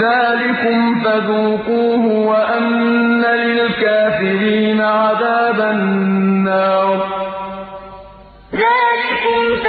ذلكم فذوقوه وأن للكافرين عذاب النار. ذلكم فذوقوه